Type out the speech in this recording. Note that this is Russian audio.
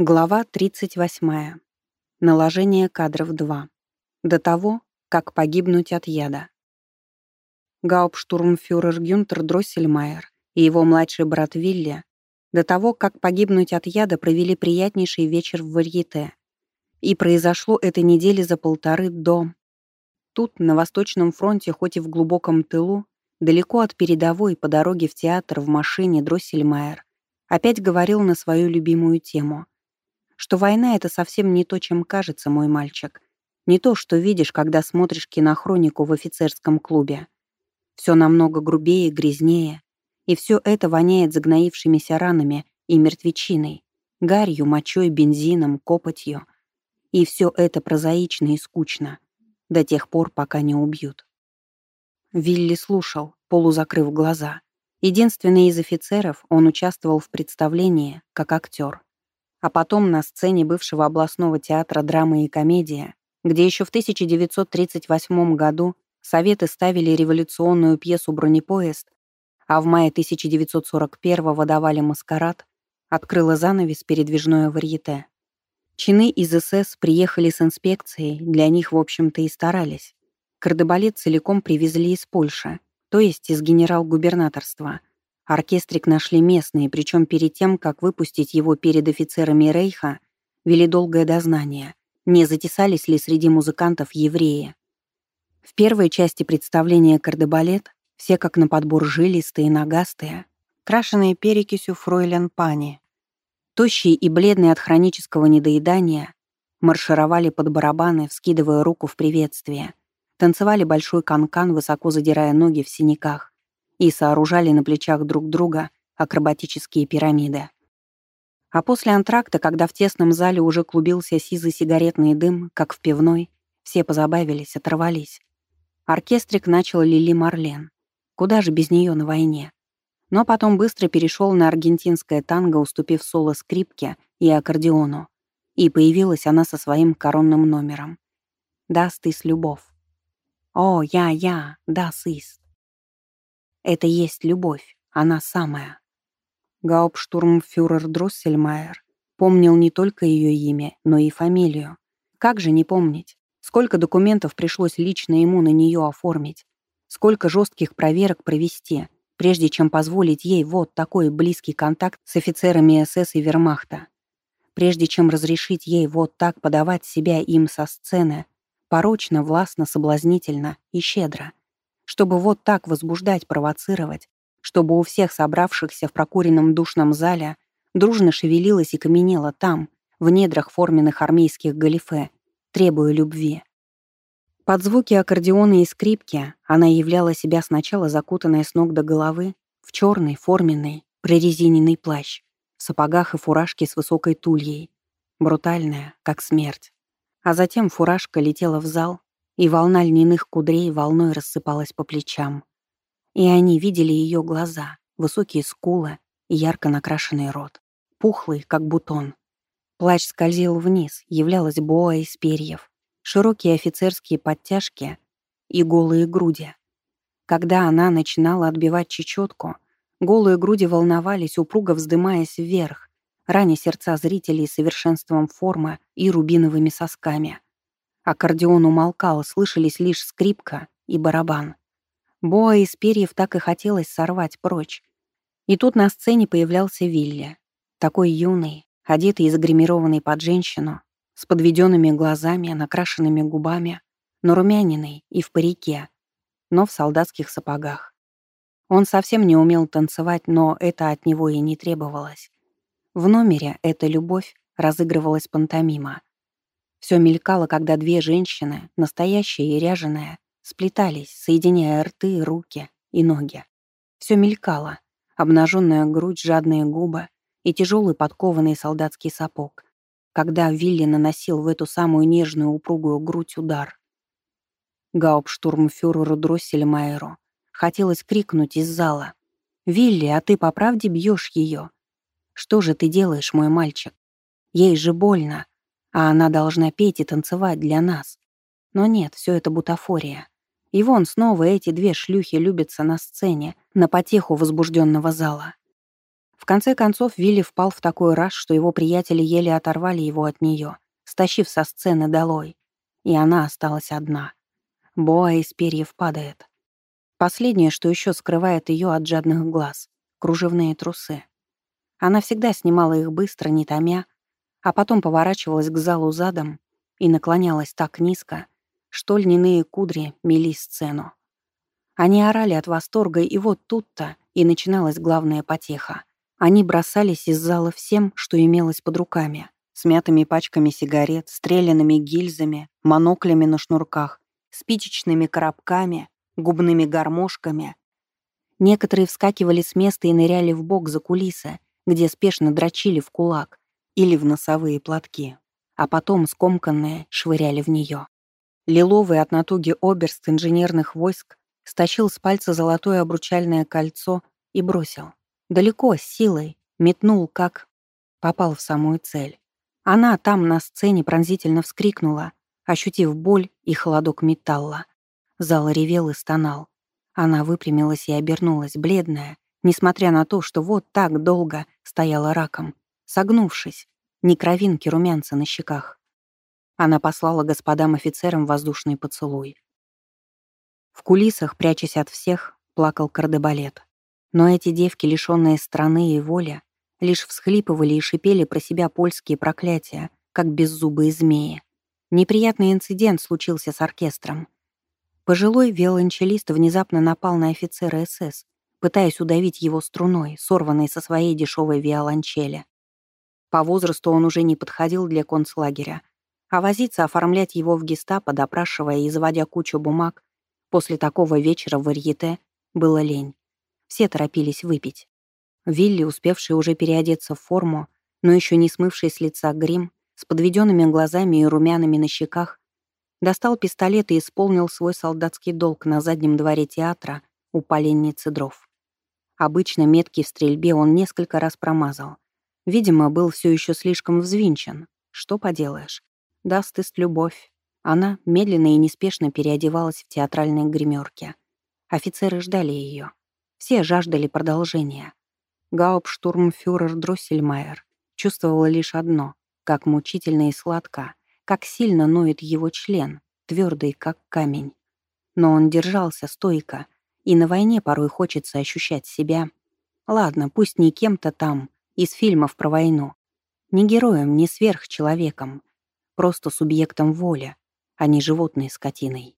Глава 38. Наложение кадров 2. До того, как погибнуть от яда. Гауптштурмфюрер Гюнтер Дроссельмайер и его младший брат Вилли до того, как погибнуть от яда, провели приятнейший вечер в Варьете. И произошло это недели за полторы до. Тут, на Восточном фронте, хоть и в глубоком тылу, далеко от передовой, по дороге в театр в машине Дроссельмайер, опять говорил на свою любимую тему — что война — это совсем не то, чем кажется, мой мальчик. Не то, что видишь, когда смотришь кинохронику в офицерском клубе. Все намного грубее, грязнее. И все это воняет загноившимися ранами и мертвечиной, гарью, мочой, бензином, копотью. И все это прозаично и скучно. До тех пор, пока не убьют. Вилли слушал, полузакрыв глаза. Единственный из офицеров, он участвовал в представлении, как актер. А потом на сцене бывшего областного театра драмы и комедия, где еще в 1938 году Советы ставили революционную пьесу «Бронепоезд», а в мае 1941 давали «Маскарад», открыла занавес передвижное варьете. Чины из СС приехали с инспекцией, для них, в общем-то, и старались. Кардебалет целиком привезли из Польши, то есть из генерал-губернаторства, Оркестрик нашли местные, причем перед тем, как выпустить его перед офицерами Рейха, вели долгое дознание, не затесались ли среди музыкантов евреи. В первой части представления «Кардебалет» все как на подбор жилистые, нагастые, крашеные перекисью фройлен пани. Тощие и бледные от хронического недоедания маршировали под барабаны, вскидывая руку в приветствие, танцевали большой канкан, -кан, высоко задирая ноги в синяках, и сооружали на плечах друг друга акробатические пирамиды. А после антракта, когда в тесном зале уже клубился сизый сигаретный дым, как в пивной, все позабавились, оторвались. Оркестрик начал Лили Марлен. Куда же без нее на войне? Но потом быстро перешел на аргентинское танго, уступив соло скрипке и аккордеону. И появилась она со своим коронным номером. «Das ist любовь». «О, я, я, das ist». Это есть любовь, она самая. Гауптштурмфюрер Дроссельмайер помнил не только ее имя, но и фамилию. Как же не помнить? Сколько документов пришлось лично ему на нее оформить? Сколько жестких проверок провести, прежде чем позволить ей вот такой близкий контакт с офицерами СС и Вермахта? Прежде чем разрешить ей вот так подавать себя им со сцены, порочно, властно, соблазнительно и щедро чтобы вот так возбуждать, провоцировать, чтобы у всех собравшихся в прокуренном душном зале дружно шевелилась и каменела там, в недрах форменных армейских галифе, требуя любви. Под звуки аккордеона и скрипки она являла себя сначала закутанная с ног до головы в черный, форменный, прорезиненный плащ, в сапогах и фуражке с высокой тульей, брутальная, как смерть. А затем фуражка летела в зал, и волна льняных кудрей волной рассыпалась по плечам. И они видели ее глаза, высокие скулы и ярко накрашенный рот, пухлый, как бутон. Плащ скользил вниз, являлась боа из перьев, широкие офицерские подтяжки и голые груди. Когда она начинала отбивать чечетку, голые груди волновались, упруго вздымаясь вверх, раня сердца зрителей совершенством формы и рубиновыми сосками — Аккордеон умолкал, слышались лишь скрипка и барабан. Боа из перьев так и хотелось сорвать прочь. И тут на сцене появлялся Вилли. Такой юный, одетый и загримированный под женщину, с подведенными глазами, накрашенными губами, но румяниной и в парике, но в солдатских сапогах. Он совсем не умел танцевать, но это от него и не требовалось. В номере эта любовь разыгрывалась пантомима. Все мелькало, когда две женщины, настоящая и ряженая, сплетались, соединяя рты, руки и ноги. Все мелькало. Обнаженная грудь, жадные губы и тяжелый подкованный солдатский сапог, когда Вилли наносил в эту самую нежную упругую грудь удар. Гауптштурмфюреру Дроссельмайеру хотелось крикнуть из зала. «Вилли, а ты по правде бьешь ее? Что же ты делаешь, мой мальчик? Ей же больно, а она должна петь и танцевать для нас. Но нет, все это бутафория. И вон снова эти две шлюхи любятся на сцене, на потеху возбужденного зала. В конце концов, Вилли впал в такой раж, что его приятели еле оторвали его от нее, стащив со сцены долой. И она осталась одна. Боа из перьев падает. Последнее, что еще скрывает ее от жадных глаз — кружевные трусы. Она всегда снимала их быстро, не томя, а потом поворачивалась к залу задом и наклонялась так низко, что льняные кудри мели сцену. Они орали от восторга, и вот тут-то и начиналась главная потеха. Они бросались из зала всем, что имелось под руками. Смятыми пачками сигарет, стрелянными гильзами, моноклями на шнурках, спичечными коробками, губными гармошками. Некоторые вскакивали с места и ныряли в бок за кулисы, где спешно дрочили в кулак или в носовые платки, а потом скомканные швыряли в нее. Лиловый от натуги оберст инженерных войск стащил с пальца золотое обручальное кольцо и бросил. Далеко, с силой, метнул, как... Попал в самую цель. Она там, на сцене, пронзительно вскрикнула, ощутив боль и холодок металла. Зал ревел и стонал. Она выпрямилась и обернулась, бледная, несмотря на то, что вот так долго стояла раком, согнувшись, ни кровинки румянца на щеках. Она послала господам офицерам воздушный поцелуй. В кулисах, прячась от всех, плакал кардебалет. Но эти девки, лишённые страны и воли, лишь всхлипывали и шипели про себя польские проклятия, как беззубые змеи. Неприятный инцидент случился с оркестром. Пожилой виолончелист внезапно напал на офицера СС, пытаясь удавить его струной, сорванной со своей дешевой виолончели. По возрасту он уже не подходил для концлагеря, а возиться, оформлять его в гестапо, допрашивая и заводя кучу бумаг, после такого вечера в варьете было лень. Все торопились выпить. Вилли, успевший уже переодеться в форму, но еще не смывший с лица грим, с подведенными глазами и румянами на щеках, достал пистолет и исполнил свой солдатский долг на заднем дворе театра у поленницы дров. Обычно меткий в стрельбе он несколько раз промазал. Видимо, был все еще слишком взвинчен. Что поделаешь даст ист любовь. Она медленно и неспешно переодевалась в театральной гримерке. Офицеры ждали ее. Все жаждали продолжения. Гауптштурмфюрер Дроссельмайер чувствовал лишь одно — как мучительно и сладко, как сильно ноет его член, твердый, как камень. Но он держался стойко, и на войне порой хочется ощущать себя. Ладно, пусть не кем-то там, из фильмов про войну. Не героем, не сверхчеловеком, просто субъектом воли, а не животной скотиной.